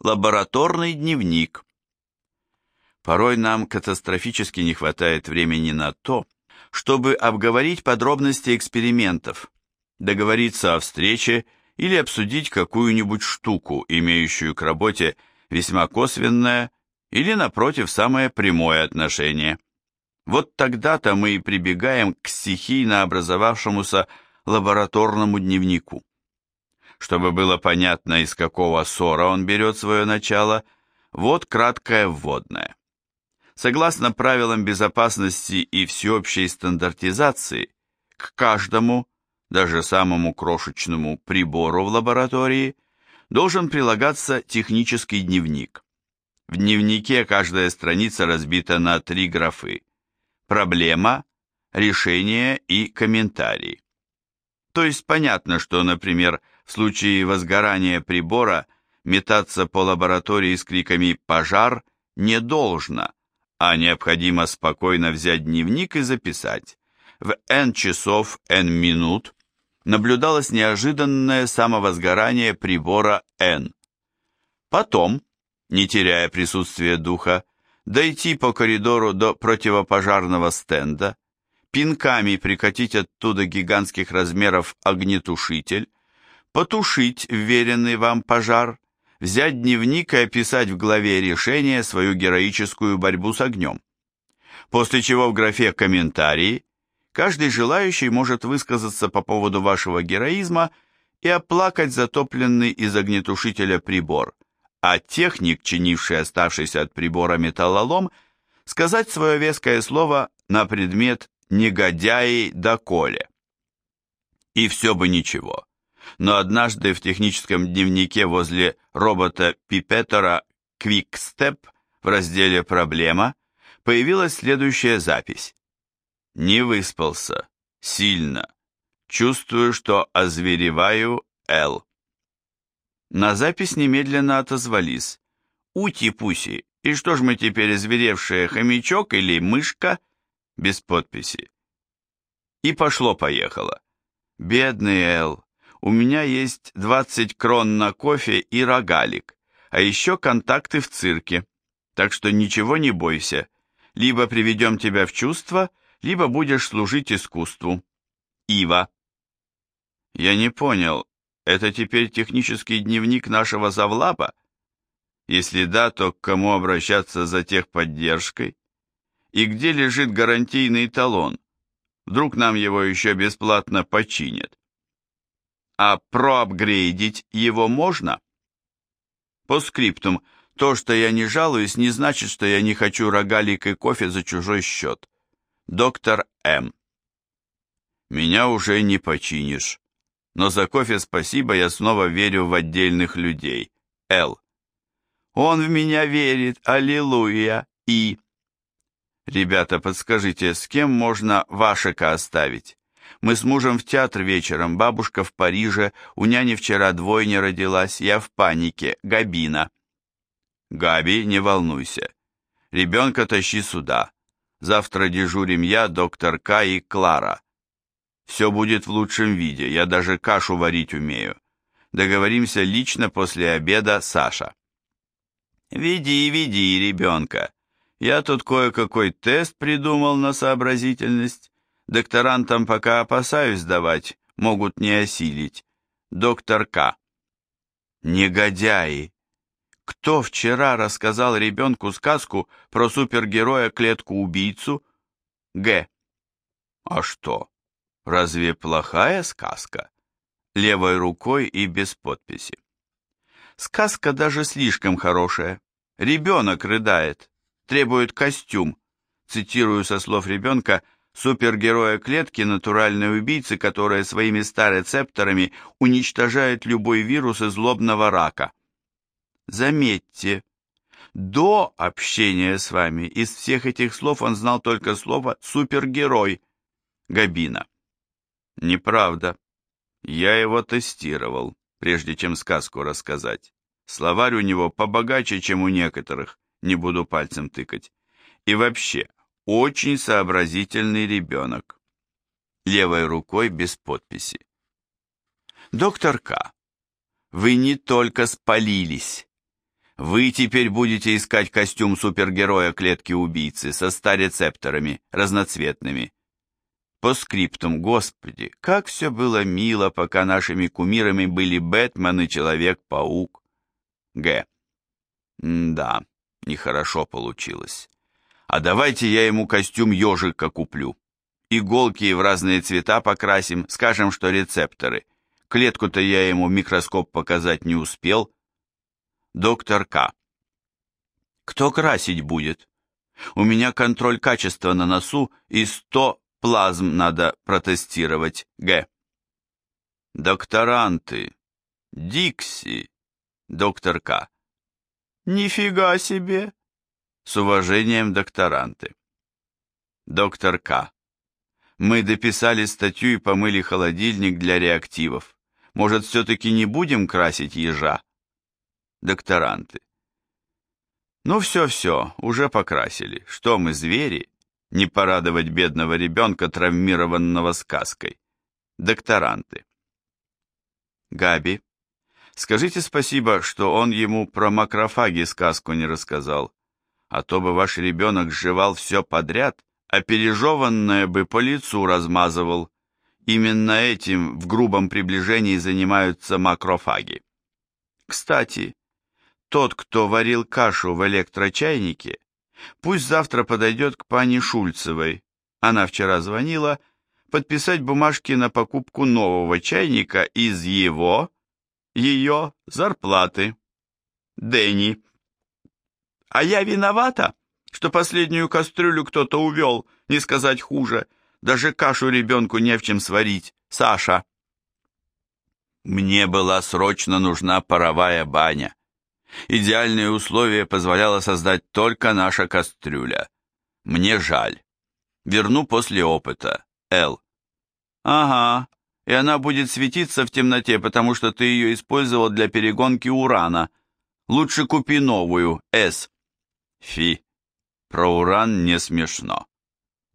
Лабораторный дневник. Порой нам катастрофически не хватает времени на то, чтобы обговорить подробности экспериментов, договориться о встрече или обсудить какую-нибудь штуку, имеющую к работе весьма косвенное или, напротив, самое прямое отношение. Вот тогда-то мы и прибегаем к стихийно образовавшемуся лабораторному дневнику. Чтобы было понятно, из какого ссора он берет свое начало, вот краткое вводное. Согласно правилам безопасности и всеобщей стандартизации, к каждому, даже самому крошечному прибору в лаборатории, должен прилагаться технический дневник. В дневнике каждая страница разбита на три графы – проблема, решение и комментарий. То есть понятно, что, например, в случае возгорания прибора метаться по лаборатории с криками «пожар» не должно, а необходимо спокойно взять дневник и записать. В n часов n минут наблюдалось неожиданное самовозгорание прибора n. Потом, не теряя присутствия духа, дойти по коридору до противопожарного стенда, пинками прикатить оттуда гигантских размеров огнетушитель, потушить вверенный вам пожар, взять дневник и описать в главе решения свою героическую борьбу с огнем. После чего в графе «Комментарии» каждый желающий может высказаться по поводу вашего героизма и оплакать затопленный из огнетушителя прибор, а техник, чинивший оставшийся от прибора металлолом, сказать свое веское слово на предмет «негодяи доколе». И все бы ничего но однажды в техническом дневнике возле робота Пипетера Quick в разделе «Проблема» появилась следующая запись. «Не выспался. Сильно. Чувствую, что озвереваю Л». На запись немедленно отозвались. «Ути-пуси, и что ж мы теперь озверевшие, хомячок или мышка?» Без подписи. И пошло-поехало. Бедный Эл, у меня есть 20 крон на кофе и рогалик, а еще контакты в цирке. Так что ничего не бойся. Либо приведем тебя в чувство, либо будешь служить искусству. Ива. Я не понял, это теперь технический дневник нашего завлаба? Если да, то к кому обращаться за техподдержкой? И где лежит гарантийный талон? Вдруг нам его еще бесплатно починят? А проапгрейдить его можно? По скриптум, то, что я не жалуюсь, не значит, что я не хочу рогалик и кофе за чужой счет. Доктор М. Меня уже не починишь. Но за кофе спасибо, я снова верю в отдельных людей. Л. Он в меня верит, аллилуйя, и... Ребята, подскажите, с кем можно Вашика оставить? Мы с мужем в театр вечером, бабушка в Париже, у няни вчера двойня родилась, я в панике, Габина. Габи, не волнуйся. Ребенка тащи сюда. Завтра дежурим я, доктор К и Клара. Все будет в лучшем виде, я даже кашу варить умею. Договоримся лично после обеда, Саша. Веди, веди, ребенка. Я тут кое-какой тест придумал на сообразительность. Докторантам пока опасаюсь сдавать, могут не осилить. Доктор К. Негодяи! Кто вчера рассказал ребенку сказку про супергероя-клетку-убийцу? Г. А что? Разве плохая сказка? Левой рукой и без подписи. Сказка даже слишком хорошая. Ребенок рыдает, требует костюм. Цитирую со слов ребенка – Супергероя клетки – натуральные убийцы, которые своими старецепторами уничтожают любой вирус и злобного рака. Заметьте, до общения с вами из всех этих слов он знал только слово «супергерой» Габина. Неправда. Я его тестировал, прежде чем сказку рассказать. Словарь у него побогаче, чем у некоторых, не буду пальцем тыкать. И вообще, очень сообразительный ребенок. Левой рукой без подписи. Доктор К., вы не только спалились. Вы теперь будете искать костюм супергероя клетки-убийцы со ста рецепторами, разноцветными. По скриптум, господи, как все было мило, пока нашими кумирами были Бэтмен и Человек-паук. Г. М да, нехорошо получилось. А давайте я ему костюм ежика куплю. Иголки в разные цвета покрасим, скажем, что рецепторы. Клетку-то я ему микроскоп показать не успел, Доктор К. Кто красить будет? У меня контроль качества на носу и 100 плазм надо протестировать. Г. Докторанты. Дикси. Доктор К. Нифига себе. С уважением, докторанты. Доктор К. Мы дописали статью и помыли холодильник для реактивов. Может, все-таки не будем красить ежа? докторанты. Ну все-все, уже покрасили. Что мы, звери? Не порадовать бедного ребенка, травмированного сказкой. Докторанты. Габи, скажите спасибо, что он ему про макрофаги сказку не рассказал, а то бы ваш ребенок сживал все подряд, а пережеванное бы по лицу размазывал. Именно этим в грубом приближении занимаются макрофаги. Кстати, тот, кто варил кашу в электрочайнике, пусть завтра подойдет к пане Шульцевой, она вчера звонила, подписать бумажки на покупку нового чайника из его, ее зарплаты. Дэнни. А я виновата, что последнюю кастрюлю кто-то увел, не сказать хуже. Даже кашу ребенку не в чем сварить. Саша. Мне была срочно нужна паровая баня. Идеальные условия позволяла создать только наша кастрюля. Мне жаль. Верну после опыта. Л. Ага, и она будет светиться в темноте, потому что ты ее использовал для перегонки урана. Лучше купи новую, С. Фи. Про уран не смешно.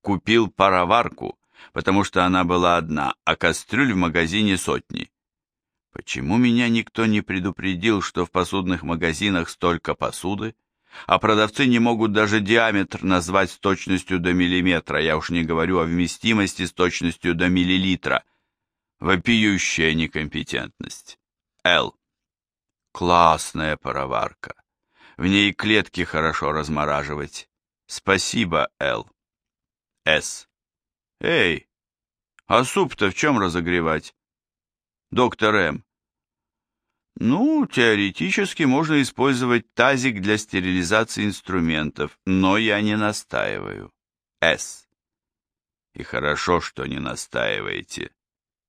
Купил пароварку, потому что она была одна, а кастрюль в магазине сотни. Почему меня никто не предупредил, что в посудных магазинах столько посуды, а продавцы не могут даже диаметр назвать с точностью до миллиметра, я уж не говорю о вместимости с точностью до миллилитра. Вопиющая некомпетентность. Л. Классная пароварка. В ней клетки хорошо размораживать. Спасибо, Л. С. Эй, а суп-то в чем разогревать? доктор М. Ну, теоретически можно использовать тазик для стерилизации инструментов, но я не настаиваю. С. И хорошо, что не настаиваете.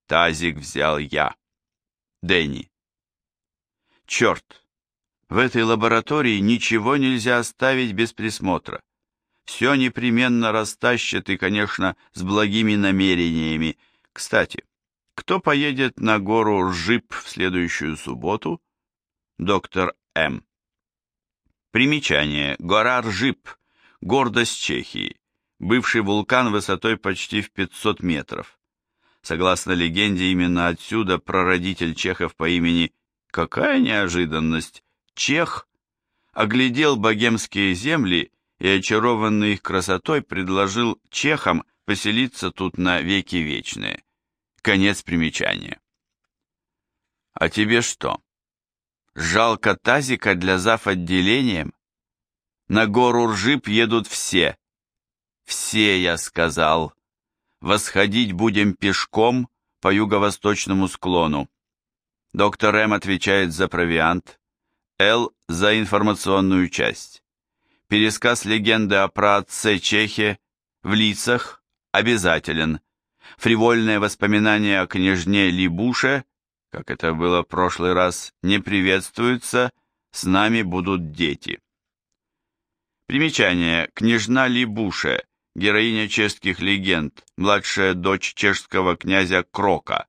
Тазик взял я. Дэнни. Черт, в этой лаборатории ничего нельзя оставить без присмотра. Все непременно растащат и, конечно, с благими намерениями. Кстати, кто поедет на гору Ржип в следующую субботу? Доктор М. Примечание. Гора Ржип. Гордость Чехии. Бывший вулкан высотой почти в 500 метров. Согласно легенде, именно отсюда прародитель чехов по имени Какая неожиданность! Чех оглядел богемские земли и, очарованный их красотой, предложил чехам поселиться тут на веки вечные. Конец примечания. А тебе что? Жалко тазика для зав. отделением? На гору Ржип едут все. Все, я сказал. Восходить будем пешком по юго-восточному склону. Доктор М отвечает за провиант, Л за информационную часть. Пересказ легенды о праотце Чехе в лицах обязателен – фривольные воспоминания о княжне Либуше, как это было в прошлый раз, не приветствуются, с нами будут дети. Примечание. Княжна Либуше, героиня чешских легенд, младшая дочь чешского князя Крока.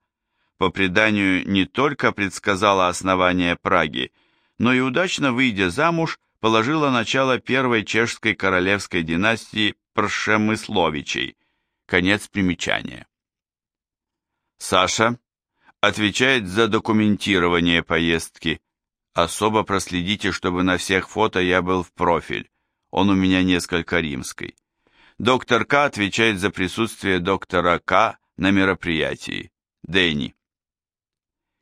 По преданию, не только предсказала основание Праги, но и удачно выйдя замуж, положила начало первой чешской королевской династии Пршемысловичей. Конец примечания. Саша отвечает за документирование поездки, Особо проследите, чтобы на всех фото я был в профиль. Он у меня несколько римской. Доктор К отвечает за присутствие доктора К на мероприятии. Дэнни.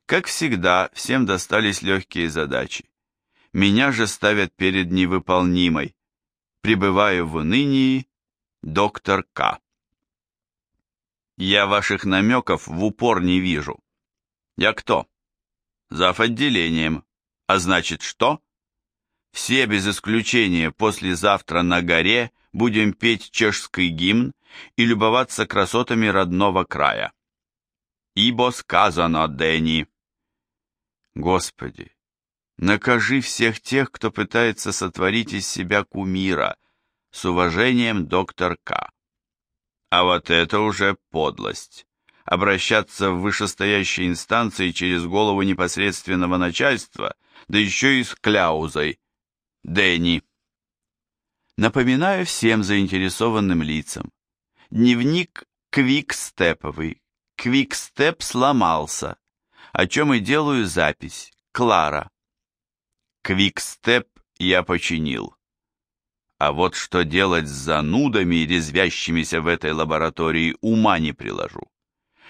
Как всегда, всем достались легкие задачи. Меня же ставят перед невыполнимой. Пребываю в унынии, доктор К. Я ваших намеков в упор не вижу. Я кто? Зав. отделением. А значит что? Все без исключения послезавтра на горе будем петь чешский гимн и любоваться красотами родного края. Ибо сказано, Дэнни. Господи, накажи всех тех, кто пытается сотворить из себя кумира. С уважением, доктор К. А вот это уже подлость. Обращаться в вышестоящие инстанции через голову непосредственного начальства, да еще и с кляузой. Дэнни. Напоминаю всем заинтересованным лицам. Дневник квикстеповый. Квикстеп сломался, о чем и делаю запись. Клара. Квикстеп я починил. А вот что делать с занудами, резвящимися в этой лаборатории, ума не приложу.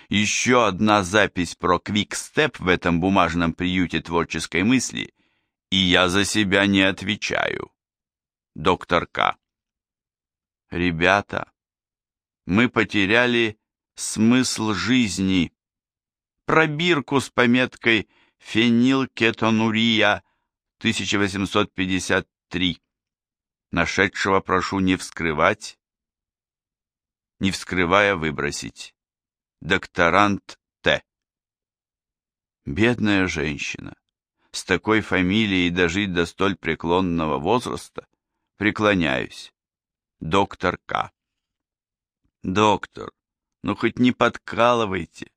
Еще одна запись про квикстеп в этом бумажном приюте творческой мысли, и я за себя не отвечаю доктор К. Ребята, мы потеряли смысл жизни. Пробирку с пометкой фенилкетонурия 1853. Нашедшего прошу не вскрывать, не вскрывая выбросить. Докторант Т. Бедная женщина. С такой фамилией дожить до столь преклонного возраста Преклоняюсь. Доктор К. Доктор, ну хоть не подкалывайте.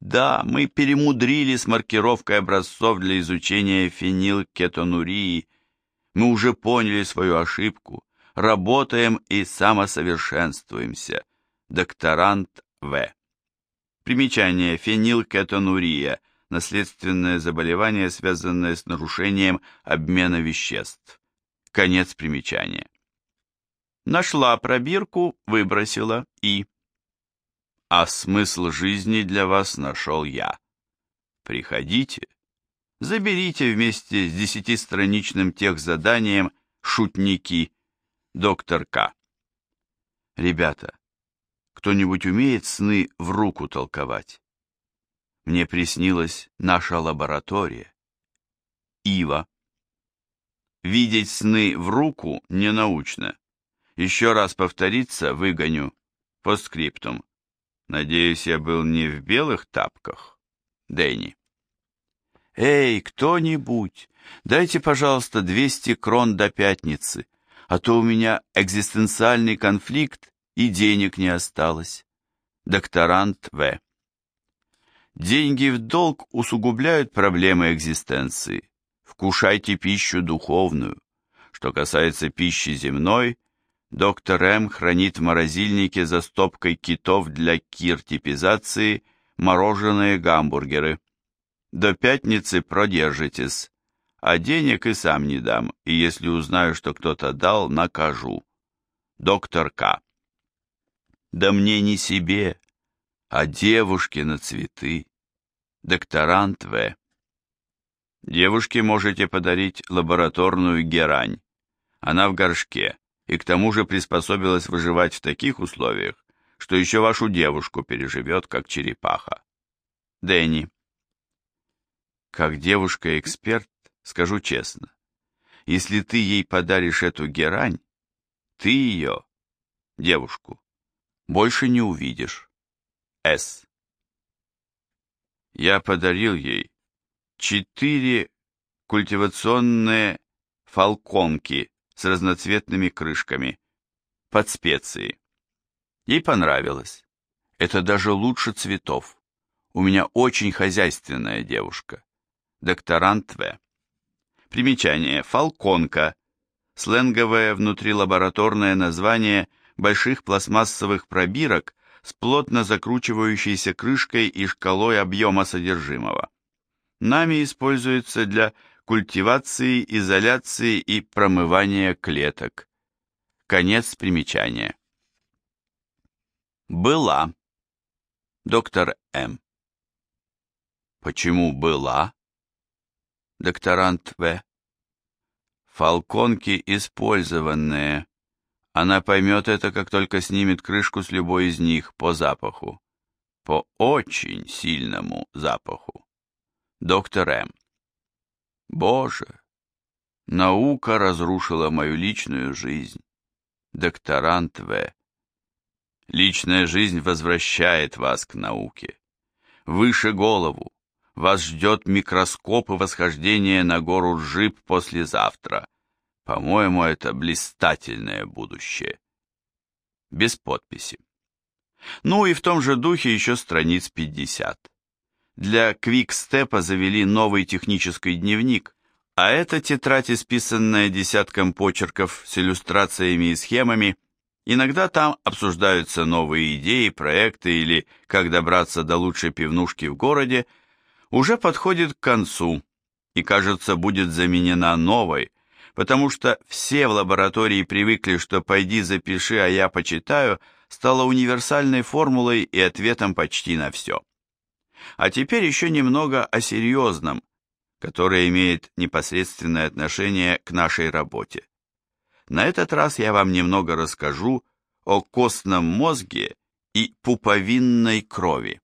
Да, мы перемудрили с маркировкой образцов для изучения фенилкетонурии. Мы уже поняли свою ошибку, работаем и самосовершенствуемся. Докторант В. Примечание фенилкетонурия – наследственное заболевание, связанное с нарушением обмена веществ. Конец примечания. Нашла пробирку, выбросила и... А смысл жизни для вас нашел я. Приходите, заберите вместе с десятистраничным техзаданием «Шутники» доктор К. Ребята, кто-нибудь умеет сны в руку толковать? Мне приснилась наша лаборатория. Ива. Видеть сны в руку ненаучно. Еще раз повториться выгоню. Постскриптум. Надеюсь, я был не в белых тапках. Дэнни. Эй, кто-нибудь, дайте, пожалуйста, 200 крон до пятницы, а то у меня экзистенциальный конфликт и денег не осталось. Докторант В. Деньги в долг усугубляют проблемы экзистенции вкушайте пищу духовную. Что касается пищи земной, доктор М. хранит в морозильнике за стопкой китов для киртипизации мороженые гамбургеры. До пятницы продержитесь, а денег и сам не дам, и если узнаю, что кто-то дал, накажу. Доктор К. Да мне не себе, а девушке на цветы. Докторант В. Девушке можете подарить лабораторную герань. Она в горшке, и к тому же приспособилась выживать в таких условиях, что еще вашу девушку переживет, как черепаха. Дэнни. Как девушка-эксперт, скажу честно, если ты ей подаришь эту герань, ты ее, девушку, больше не увидишь. С. Я подарил ей четыре культивационные фалконки с разноцветными крышками под специи. Ей понравилось. Это даже лучше цветов. У меня очень хозяйственная девушка. Докторант В. Примечание. Фалконка. Сленговое внутрилабораторное название больших пластмассовых пробирок с плотно закручивающейся крышкой и шкалой объема содержимого нами используется для культивации, изоляции и промывания клеток. Конец примечания. Была. Доктор М. Почему была? Докторант В. Фалконки использованные. Она поймет это, как только снимет крышку с любой из них по запаху. По очень сильному запаху. Доктор М. Боже, наука разрушила мою личную жизнь. Докторант В. Личная жизнь возвращает вас к науке. Выше голову. Вас ждет микроскоп и восхождение на гору Джип послезавтра. По-моему, это блистательное будущее. Без подписи. Ну и в том же духе еще страниц 50. Для Квикстепа завели новый технический дневник, а эта тетрадь, исписанная десятком почерков с иллюстрациями и схемами, иногда там обсуждаются новые идеи, проекты или как добраться до лучшей пивнушки в городе, уже подходит к концу и, кажется, будет заменена новой, потому что все в лаборатории привыкли, что «пойди запиши, а я почитаю» стала универсальной формулой и ответом почти на все. А теперь еще немного о серьезном, которое имеет непосредственное отношение к нашей работе. На этот раз я вам немного расскажу о костном мозге и пуповинной крови.